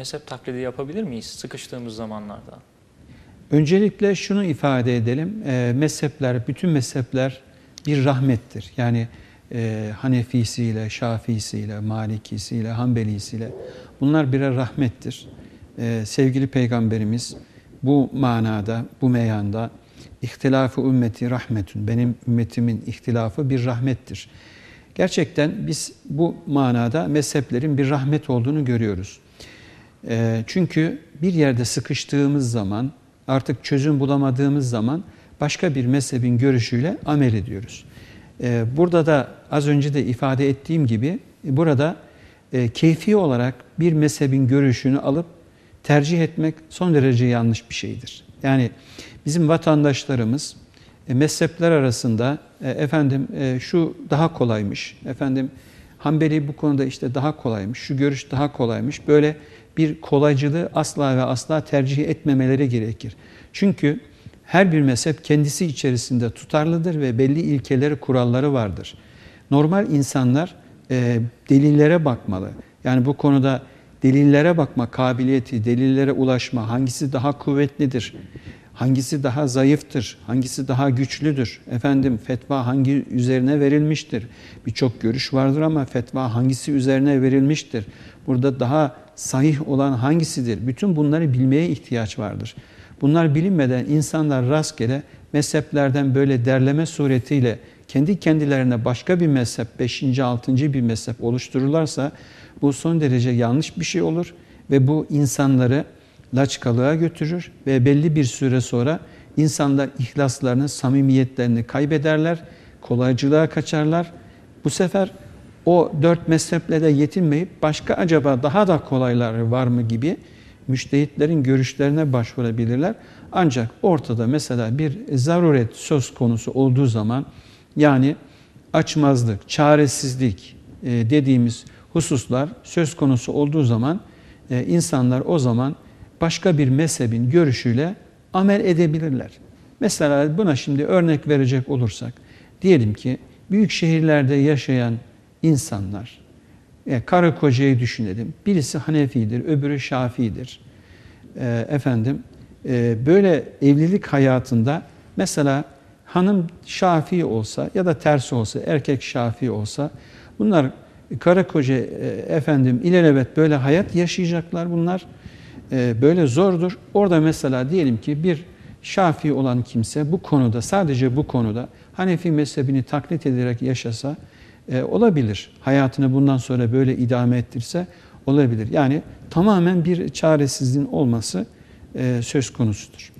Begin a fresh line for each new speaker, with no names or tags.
mezhep taklidi yapabilir miyiz sıkıştığımız zamanlarda?
Öncelikle şunu ifade edelim. E, mezhepler, bütün mezhepler bir rahmettir. Yani e, Hanefisiyle, Şafisiyle, Malikisiyle, Hanbelisiyle bunlar birer rahmettir. E, sevgili Peygamberimiz bu manada, bu meyanda ihtilafı ümmeti rahmetün. Benim ümmetimin ihtilafı bir rahmettir. Gerçekten biz bu manada mezheplerin bir rahmet olduğunu görüyoruz. E, çünkü bir yerde sıkıştığımız zaman, artık çözüm bulamadığımız zaman başka bir mezhebin görüşüyle amel ediyoruz. E, burada da az önce de ifade ettiğim gibi burada e, keyfi olarak bir mezhebin görüşünü alıp tercih etmek son derece yanlış bir şeydir. Yani bizim vatandaşlarımız e, mezhepler arasında e, efendim şu daha kolaymış, efendim Hanbeli bu konuda işte daha kolaymış, şu görüş daha kolaymış. Böyle bir kolaycılığı asla ve asla tercih etmemeleri gerekir. Çünkü her bir mezhep kendisi içerisinde tutarlıdır ve belli ilkeleri, kuralları vardır. Normal insanlar e, delillere bakmalı. Yani bu konuda delillere bakma kabiliyeti, delillere ulaşma, hangisi daha kuvvetlidir, hangisi daha zayıftır, hangisi daha güçlüdür, efendim fetva hangi üzerine verilmiştir. Birçok görüş vardır ama fetva hangisi üzerine verilmiştir. Burada daha sahih olan hangisidir? Bütün bunları bilmeye ihtiyaç vardır. Bunlar bilinmeden insanlar rastgele mezheplerden böyle derleme suretiyle kendi kendilerine başka bir mezhep, beşinci, altıncı bir mezhep oluştururlarsa bu son derece yanlış bir şey olur ve bu insanları laçkalığa götürür ve belli bir süre sonra insanlar ihlaslarını, samimiyetlerini kaybederler, kolaycılığa kaçarlar. Bu sefer o dört mezheple de yetinmeyip başka acaba daha da kolayları var mı gibi müştehitlerin görüşlerine başvurabilirler. Ancak ortada mesela bir zaruret söz konusu olduğu zaman yani açmazlık, çaresizlik e, dediğimiz hususlar söz konusu olduğu zaman e, insanlar o zaman başka bir mezhebin görüşüyle amel edebilirler. Mesela buna şimdi örnek verecek olursak diyelim ki büyük şehirlerde yaşayan insanlar e, karı kocayı düşünelim. Birisi Hanefi'dir, öbürü Şafii'dir. E, efendim e, böyle evlilik hayatında mesela hanım Şafii olsa ya da tersi olsa, erkek Şafii olsa bunlar karı koca e, efendim ilelebet böyle hayat yaşayacaklar bunlar. E, böyle zordur. Orada mesela diyelim ki bir Şafii olan kimse bu konuda sadece bu konuda Hanefi mezhebini taklit ederek yaşasa e, olabilir. Hayatını bundan sonra böyle idame ettirse olabilir. Yani tamamen bir çaresizliğin olması e, söz konusudur.